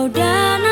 kau dan